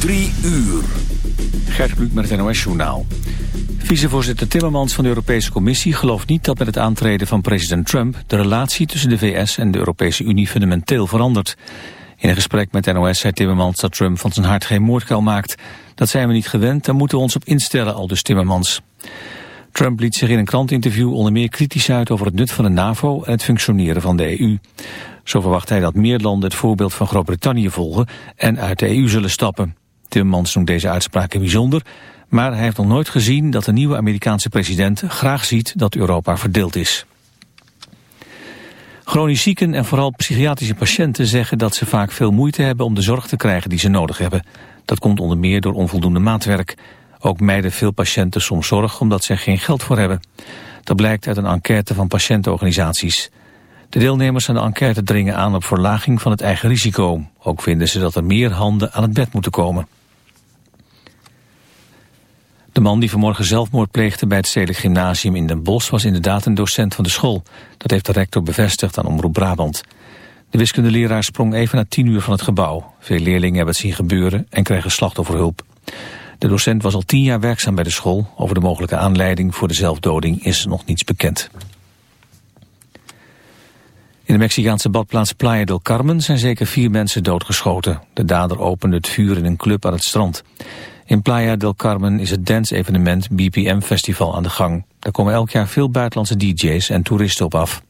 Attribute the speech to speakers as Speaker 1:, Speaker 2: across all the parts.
Speaker 1: Drie uur.
Speaker 2: Gert Kluk met het NOS-journaal. Vicevoorzitter Timmermans van de Europese Commissie gelooft niet dat met het aantreden van president Trump de relatie tussen de VS en de Europese Unie fundamenteel verandert. In een gesprek met NOS zei Timmermans dat Trump van zijn hart geen moordkuil maakt. Dat zijn we niet gewend, daar moeten we ons op instellen, al dus Timmermans. Trump liet zich in een krantinterview onder meer kritisch uit over het nut van de NAVO en het functioneren van de EU. Zo verwacht hij dat meer landen het voorbeeld van Groot-Brittannië volgen en uit de EU zullen stappen. Timmermans noemt deze uitspraken bijzonder, maar hij heeft nog nooit gezien dat de nieuwe Amerikaanse president graag ziet dat Europa verdeeld is. Chronisch zieken en vooral psychiatrische patiënten zeggen dat ze vaak veel moeite hebben om de zorg te krijgen die ze nodig hebben. Dat komt onder meer door onvoldoende maatwerk. Ook mijden veel patiënten soms zorg omdat ze er geen geld voor hebben. Dat blijkt uit een enquête van patiëntenorganisaties. De deelnemers aan de enquête dringen aan op verlaging van het eigen risico. Ook vinden ze dat er meer handen aan het bed moeten komen. De man die vanmorgen zelfmoord pleegde bij het Stedelijk Gymnasium in Den Bosch was inderdaad een docent van de school. Dat heeft de rector bevestigd aan Omroep Brabant. De wiskundeleraar sprong even na tien uur van het gebouw. Veel leerlingen hebben het zien gebeuren en kregen slachtofferhulp. De docent was al tien jaar werkzaam bij de school. Over de mogelijke aanleiding voor de zelfdoding is nog niets bekend. In de Mexicaanse badplaats Playa del Carmen zijn zeker vier mensen doodgeschoten. De dader opende het vuur in een club aan het strand. In Playa del Carmen is het dance-evenement BPM Festival aan de gang. Daar komen elk jaar veel buitenlandse DJ's en toeristen op af.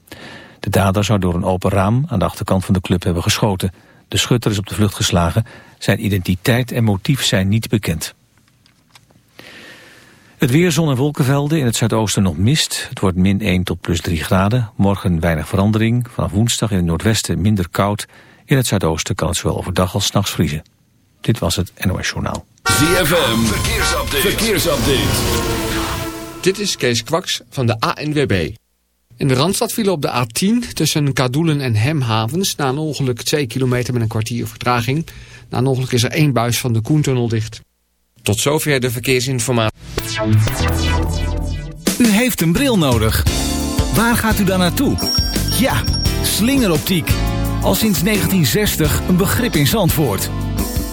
Speaker 2: De dader zou door een open raam aan de achterkant van de club hebben geschoten. De schutter is op de vlucht geslagen. Zijn identiteit en motief zijn niet bekend. Het weer, zon en wolkenvelden. In het zuidoosten nog mist. Het wordt min 1 tot plus 3 graden. Morgen weinig verandering. Vanaf woensdag in het noordwesten minder koud. In het zuidoosten kan het zowel overdag als nachts vriezen. Dit was het NOS Journaal.
Speaker 1: ZFM, verkeersupdate. verkeersupdate.
Speaker 3: Dit is Kees Kwaks van de ANWB. In de Randstad vielen op de A10 tussen Kadoelen en Hemhavens... na een ongeluk 2 kilometer met een kwartier vertraging. Na een ongeluk is er één buis van de Koentunnel dicht. Tot zover de verkeersinformatie.
Speaker 4: U heeft een bril nodig. Waar gaat u dan naartoe? Ja, slingeroptiek. Al sinds 1960 een begrip in Zandvoort.